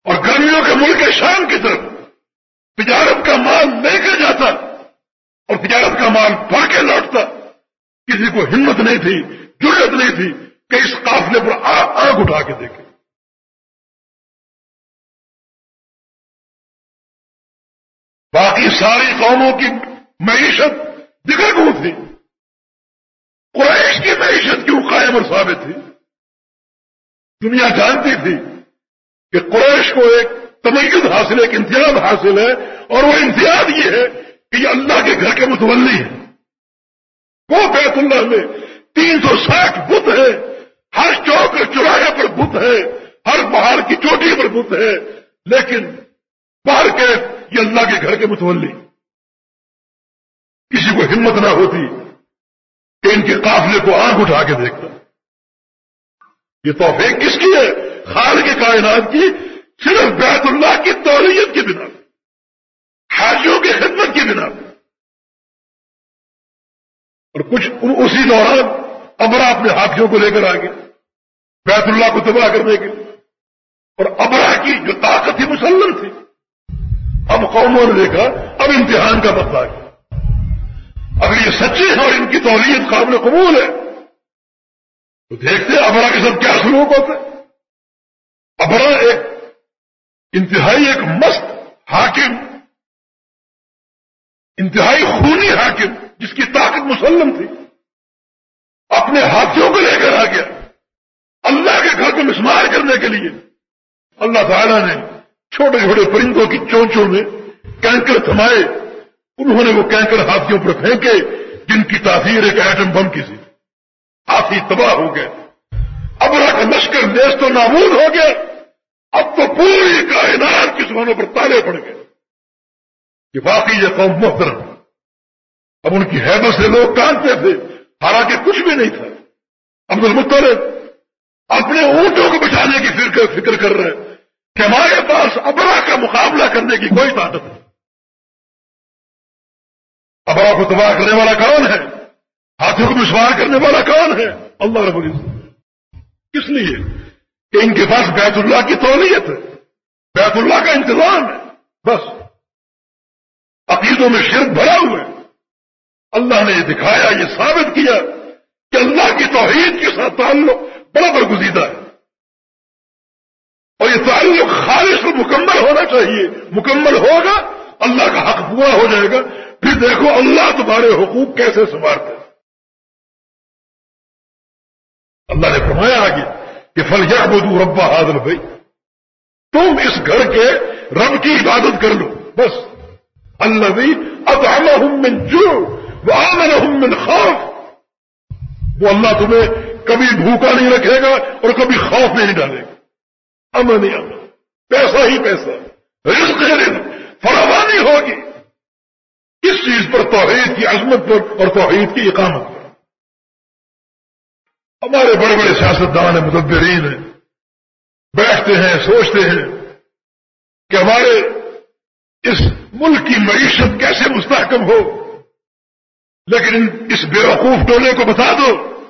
اور گرمیوں کے ملک شام کی طرف تجارت کا مال لے کے جاتا اور تجارت کا مال بھر کے لوٹتا۔ کسی کو ہمت نہیں تھی ضرورت نہیں تھی کہ اس قافلے پر آگ اٹھا کے دیکھے۔ باقی ساری قوموں کی معیشت گو تھی۔ قریش کی معیشت کیوں قائم اور ثابت تھی؟ دنیا جانتی تھی کہ قریش کو ایک تمیز حاصل ایک امتیاز حاصل ہے، اور وہ امتیاز یہ ہے کہ یہ اللہ کے گھر کے متولی ہے وہ بیت اللہ میں تین سو ساٹھ بت ہے ہر چوک چوراہے پر بت ہے ہر پہاڑ کی چوٹی پر بت ہے لیکن باہر کے یہ اللہ کے گھر کے متولی۔ کسی کو ہمت نہ ہوتی کہ ان کے قافلے کو آنکھ اٹھا کے دیکھتا۔ یہ توفیق کس کی ہے؟ خال کے کائنات کی، صرف بیت اللہ کی تولیت کی بنا حاجیوں کی خدمت کی بنا اور کچھ اسی دوران امرا اپنے ہاتھیوں کو لے کر آ گیا بیت اللہ کو تباہ کرنے کے اور امرا کی جو طاقت تھی مسلم تھی۔ اب قوموں نے دیکھا، اب امتحان کا مسئلہ گیا اگر یہ سچے ہیں اور ان کی تولیت قابل قبول ہے تو دیکھتے ابرا کے ساتھ کیا سلوک ہوتے ابرا ایک انتہائی ایک مست حاکم، انتہائی خونی حاکم جس کی طاقت مسلم تھی، اپنے ہاتھوں کو لے کر آ گیا۔ اللہ کے گھر کو مسمار کرنے کے لیے۔ اللہ تعالیٰ نے چھوٹے چھوٹے پرندوں کی چونچوں میں کینکر تھمائے۔ انہوں نے وہ کینکر ہاتھیوں پر پھینکے جن کی تاثیر ایک ایٹم بم کی تھی۔ ہاتھی تباہ ہو گئے۔ اب کا لشکر دیش تو نامود ہو گیا اب تو پوری کائنات کی زبانوں پر تالے پڑ گئے۔ کہ باقی یہ قوم محترم۔ اب ان کی حیبت سے لوگ کانتے تھے۔ حالانکہ کچھ بھی نہیں تھا۔ عبد المطلب اپنے اونٹوں کو بچانے کی فکر کر رہے کہ ہمارے پاس ابرا کا مقابلہ کرنے کی کوئی طاقت نہیں۔ ابرا کو تباہ کرنے والا کون ہے؟ ہاتھوں کو مسوار کرنے والا کون ہے؟ اللہ رب العزت۔ کس لیے؟ کہ ان کے پاس بیت اللہ کی تولیت ہے۔ بیت اللہ کا انتظام ہے۔ بس۔ عقیدوں میں شرک بھرا ہوا ہے۔ اللہ نے یہ دکھایا، یہ ثابت کیا کہ اللہ کی توحید کے ساتھ تعلق بڑا برگزیدہ ہے۔ اور یہ تعلق خالص اور مکمل ہونا چاہیے۔ مکمل ہوگا، اللہ کا حق پورا ہو جائے گا۔ پھر دیکھو اللہ تمہارے حقوق کیسے سنبھالتے اللہ نے فرمایا آگے کہ فل یا بدو ربا حاضر بھائی تم اس گھر کے رب کی عبادت کر لو۔ بس۔ اللہ بھی اب من جو وہ من خوف۔ وہ اللہ تمہیں کبھی بھوکا نہیں رکھے گا اور کبھی خوف نہیں ڈالے گا۔ امن ہی امن پیسہ ہی پیسہ۔ رزق رزق۔ فراوانی ہوگی۔ اس چیز پر توحید کی عظمت پر اور توحید کی اقامت پر۔ ہمارے بڑے بڑے سیاستدان ہیں، مدبرین ہیں، بیٹھتے ہیں، سوچتے ہیں کہ ہمارے اس ملک کی معیشت کیسے مستحکم ہو۔ لیکن اس بیوقوف ٹولے کو بتا دو،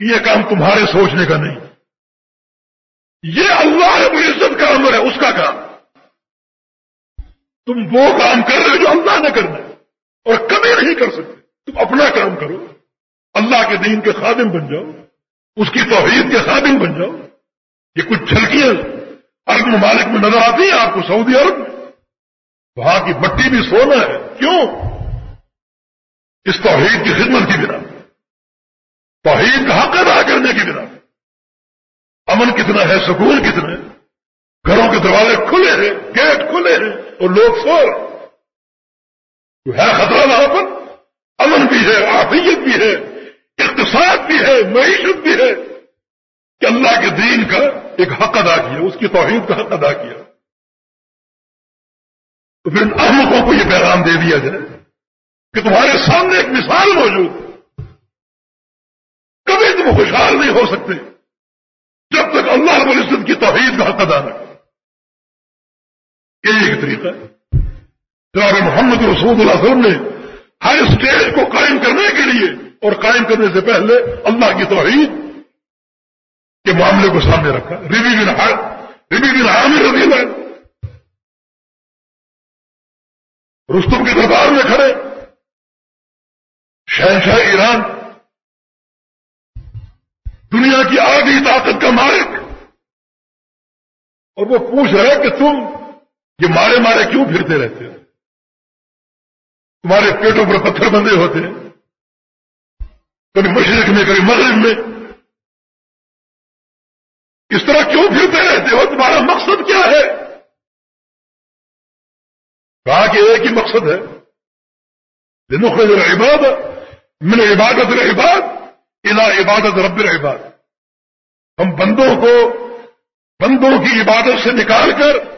یہ کام تمہارے سوچنے کا نہیں۔ یہ اللہ رب العزت کا عمر ہے، اس کا کام۔ تم وہ کام کر رہے ہو جو اللہ نے کرنا ہے، اور کبھی نہیں کر سکتے۔ تم اپنا کام کرو، اللہ کے دین کے خادم بن جاؤ۔ اس کی توحید کے خادم بن جاؤ۔ یہ کچھ جھلکیاں عرب ممالک میں نظر آتی ہیں، آپ کو سعودی عرب۔ میں وہاں کی مٹی بھی سونا ہے۔ کیوں؟ اس توحید کی خدمت کی بنا۔ توحید کا حق ادا کرنے کی بنا۔ امن کتنا ہے، سکون کتنا ہے۔ گھروں کے دروازے کھلے ہیں، گیٹ کھلے ہیں اور لوگ سو تو ہے خطرہ وہاں پر۔ امن بھی ہے آفیت بھی ہے۔ اقتصاد بھی ہے، معیشت بھی ہے۔ کہ اللہ کے دین کا ایک حق ادا کیا، اس کی توحید کا حق ادا کیا۔ تو پھر ان احمقوں کو یہ پیغام دے دیا جائے کہ تمہارے سامنے ایک مثال موجود۔ کبھی تم خوشحال نہیں ہو سکتے جب تک اللہ رب العزت کی توحید کا حق ادا نہ ایک طریقہ ہے۔ جناب محمد رسول اللہ علیہ وسلم نے ہر اسٹیج کو قائم کرنے کے لیے اور قائم کرنے سے پہلے اللہ کی توحید کے معاملے کو سامنے رکھا۔ ریبی بن ریبی بن عامر رضی اللہ رستم کے دربار میں کھڑے۔ شہنشاہ ایران دنیا کی آدھی طاقت کا مالک۔ اور وہ پوچھ رہے کہ تم یہ مارے مارے کیوں پھرتے رہتے ہو؟ تمہارے پیٹوں پر پتھر بندے ہوتے ہیں۔ کبھی مشرق میں، کبھی مغرب میں۔ اس طرح کیوں پھرتے رہتے ہو؟ تمہارا مقصد کیا ہے؟ کہا کہ ایک ہی مقصد ہے۔ نخرج العباد من عبادت العباد الى عبادت رب العباد۔ ہم بندوں کو، بندوں کی عبادت سے نکال کر،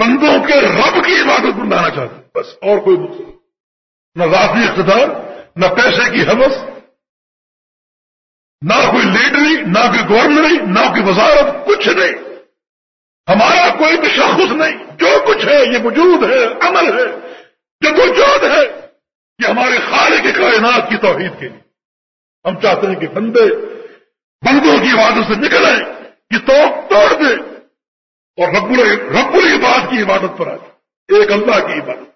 بندوں کے رب کی عبادت بنانا چاہتے ہیں۔ بس اور کوئی مقصد؟ نہ ذاتی اقتدار، نہ پیسے کی حوث نہ کوئی لیڈری نہ کوئی گورنری نہ کوئی وزارت، کچھ نہیں۔ ہمارا کوئی تشخص نہیں۔ جو کچھ ہے، یہ وجود ہے، عمل ہے۔ جو وجود ہے، یہ ہمارے خالق کے کائنات کی توحید کے لیے۔ ہم چاہتے ہیں کہ بندے بندوں کی عبادت سے نکلیں یہ تو توڑ دیں۔ اور رب رب العباد کی عبادت پر آ جائے ایک اللہ کی عبادت۔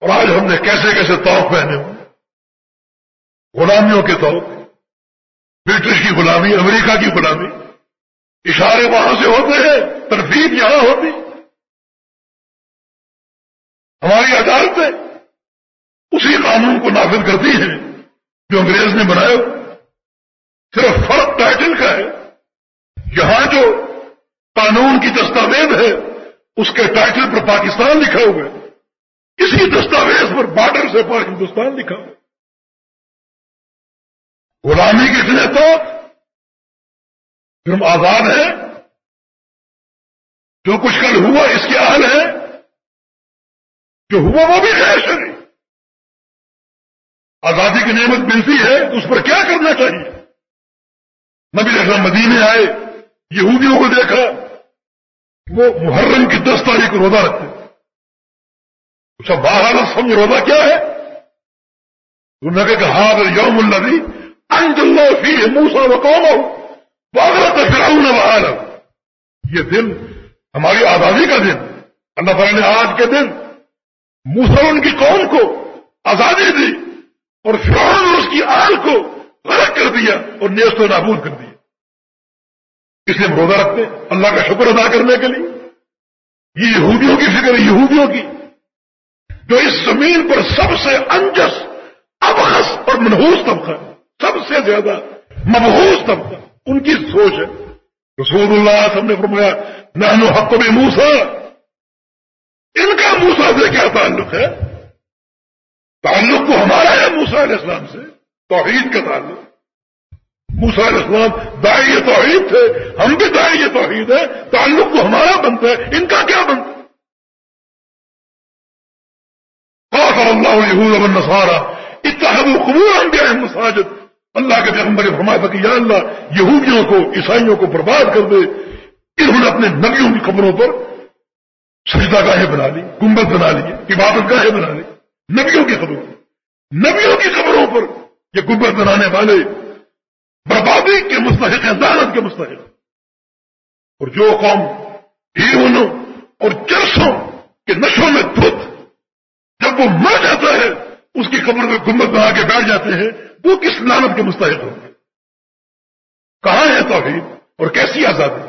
اور آج ہم نے کیسے کیسے توق پہنے ہوئے؟ غلامیوں کے توق برٹش کی غلامی، امریکہ کی غلامی، اشارے وہاں سے ہوتے ہیں ترفیب یہاں ہوتی۔ ہماری عدالتیں اسی قانون کو نافذ کرتی ہیں جو انگریز نے بنایا۔ صرف فرق ٹائٹل کا ہے۔ یہاں جو قانون کی دستاویز ہے، اس کے ٹائٹل پر پاکستان لکھا ہوا ہے۔ اسی دستاویز پر بارڈر سے پار ہندوستان لکھا ہوا ہے۔ غلامی کتنے تو پھر ہم آزاد ہیں، جو کچھ کل ہوا اس کے حال ہے جو ہوا وہ بھی غیر شریف آزادی کی نعمت ملتی ہے تو اس پر کیا کرنا چاہیے؟ نبی اکرم مدینے آئے، یہودیوں کو دیکھا، وہ محرم کی دس تاریخ کو روزہ رکھتے سب باہر سمجھ روزہ کیا ہے؟ انہوں نے کہا ہار یوم النبی انج اللہ فی موسا و باغرت فراؤن یہ دن ہماری آزادی کا دن. اللہ تعالیٰ نے آج کے دن موسا ان کی قوم کو آزادی دی اور فرعون اور اس کی آل کو غرق کر دیا اور نیست و نابود کر دیا. اس لیے ہم روزہ رکھتے اللہ کا شکر ادا کرنے کے لیے. یہ یہودیوں کی فکر ہے، یہودیوں کی. جو اس زمین پر سب سے انجس ابخص اور منہوس طبقہ ہے. سب سے زیادہ مبہوس طبقہ ان کی سوچ ہے۔ رسول اللہ سب نے فرمایا نانو حق میں موسا ان کا موسا سے کیا تعلق ہے؟ تعلق تو ہمارا ہے موسا علیہ السلام سے، توحید کا تعلق۔ موسا علیہ السلام دائی توحید تھے، ہم بھی دائی توحید ہے تعلق تو ہمارا بنتا ہے، ان کا کیا بنتا اللہ یہود نسارا اتحب قبور ہم گئے مساجد اللہ کے پیغمبر فرمایا تھا کہ یا اللہ یہودیوں کو، عیسائیوں کو برباد کر دے۔ انہوں نے اپنے نبیوں کی خبروں پر سجدہ گاہیں بنا لی، گنبد بنا لی، عبادت گاہیں بنا لی۔ نبیوں کی خبروں نبیوں کی خبروں پر یہ گنبد بنانے والے بربادی کے مستحق ہیں دانت کے مستحق۔ اور جو قوم ہیرونوں اور چرسوں کے نشوں میں دھت، جب وہ مر جاتا ہے، اس کی قبر میں گنبد بنا کے بیٹھ جاتے ہیں۔ وہ کس لانت کے مستحق ہوں؟ گے کہاں ہے توحید اور کیسی آزادی؟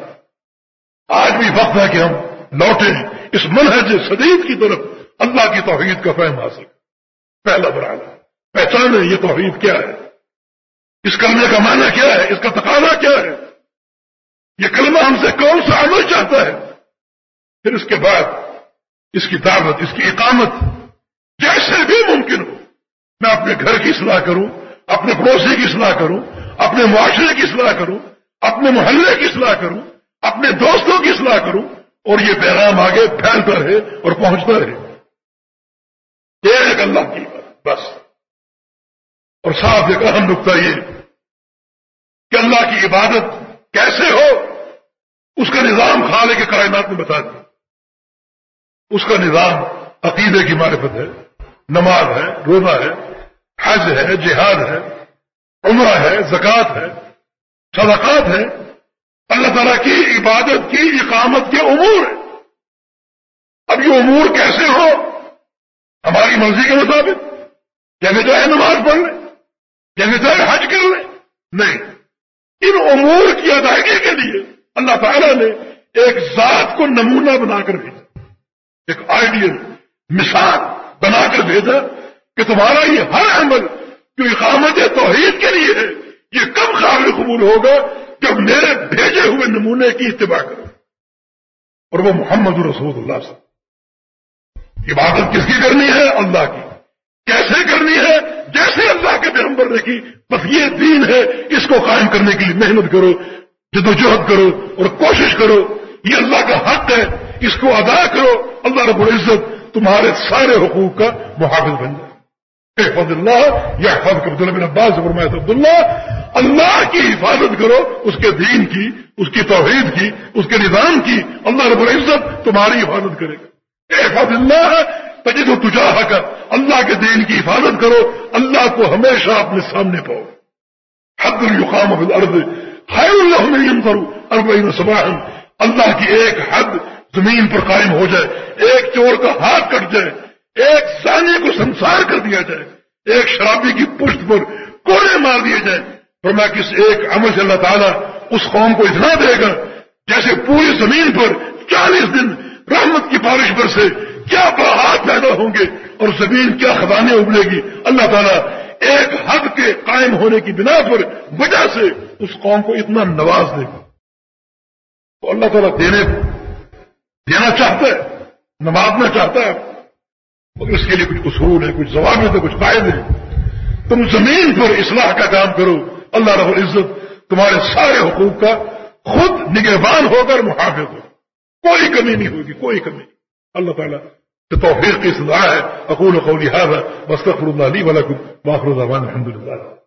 آج بھی وقت ہے کہ ہم لوٹیں اس منہج شدید کی طرف اللہ کی توحید کا فہم حاصل پہلا برانا پہچان ہے یہ توحید کیا ہے؟ اس کلمے کا معنی کیا ہے؟ اس کا تقاضا کیا ہے؟ یہ کلمہ ہم سے کون سا عمل چاہتا ہے؟ پھر اس کے بعد اس کی دعوت، اس کی اقامت جیسے بھی ممکن ہو، میں اپنے گھر کی اصلاح کروں اپنے پڑوسی کی اصلاح کروں، اپنے معاشرے کی اصلاح کروں، اپنے محلے کی اصلاح کروں، اپنے دوستوں کی اصلاح کروں، اور یہ پیغام آگے پھیلتا رہے اور پہنچتا رہے۔ ایک اللہ کی بس۔ اور صاحب ایک اہم نقطہ یہ کہ اللہ کی عبادت کیسے ہو، اس کا نظام خالے کے کائنات میں بتا دیا۔ اس کا نظام عقیدے کی معرفت ہے، نماز ہے، روزہ ہے حج ہے، جہاد ہے، عمرہ ہے، زکوٰۃ ہے، صدقات ہے اللہ تعالیٰ کی عبادت، کی اقامت کے امور ہے اب یہ امور کیسے ہو ہماری مرضی کے مطابق۔ جیسے چاہے نماز پڑھ لیں، جیسے چاہے حج کر لیں۔ نہیں، ان امور کی ادائیگی کے لیے اللہ تعالیٰ نے ایک ذات کو نمونہ بنا کر بھیجا، ایک آئیڈیل مثال بنا کر بھیجا کہ تمہارا یہ ہر عمل جو اقامت توحید کے لیے ہے، یہ کب قابل قبول ہوگا جب میرے بھیجے ہوئے نمونے کی اتباع کرو؟ اور وہ محمد رسول اللہ سے عبادت کس کی کرنی ہے؟ اللہ کی۔ کیسے کرنی ہے؟ جیسے اللہ کے پیغمبر نے کی۔ بس یہ دین ہے، اس کو قائم کرنے کے لیے محنت کرو جدوجہد کرو اور کوشش کرو۔ یہ اللہ کا حق ہے، اس کو ادا کرو۔ اللہ رب العزت تمہارے سارے حقوق کا محافظ بن جائے۔ احفظ اللہ یا حفظ عبداللہ بن عباس فرمایا عبداللہ۔ اللہ کی حفاظت کرو، اس کے دین کی، اس کی توحید کی، اس کے نظام کی۔ اللہ رب العزت تمہاری حفاظت کرے گا۔ احفظ اللہ تجد و تجاہ کر اللہ کے دین کی حفاظت کرو، اللہ کو ہمیشہ اپنے سامنے پاؤ۔ حد القام الارض، خیر اللہ میں کروں ارب صباح اللہ کی ایک حد زمین پر قائم ہو جائے، ایک چور کا ہاتھ کٹ جائے۔ ایک سانی کو سنسار کر دیا جائے، ایک شرابی کی پشت پر کوڑے مار دیے جائے اور میں کس ایک عمل سے اللہ تعالیٰ اس قوم کو اتنا دے گا، جیسے پوری زمین پر چالیس دن رحمت کی بارش پر سے کیا بہات پیدا ہوں گے اور زمین کیا خزانے ابلے گی۔ اللہ تعالیٰ ایک حد کے قائم ہونے کی بنا پر وجہ سے اس قوم کو اتنا نواز دے گا۔ تو اللہ تعالیٰ دینے، دینا چاہتا ہے نوازنا چاہتا ہے۔ مگر اس کے لیے کچھ اصول ہے کچھ ضوابط ہے کچھ فائدے ہیں۔ تم زمین پر اصلاح کا کام کرو۔ اللہ رب العزت تمہارے سارے حقوق کا خود نگہبان ہو کر محافظ ہو۔ کوئی کمی نہیں ہوگی، کوئی کمی اللہ تعالیٰ توفیق کی سزا ہے۔ اقول قولی هذا، واستغفر الله علی ولكم واخر دعوانا الحمد لله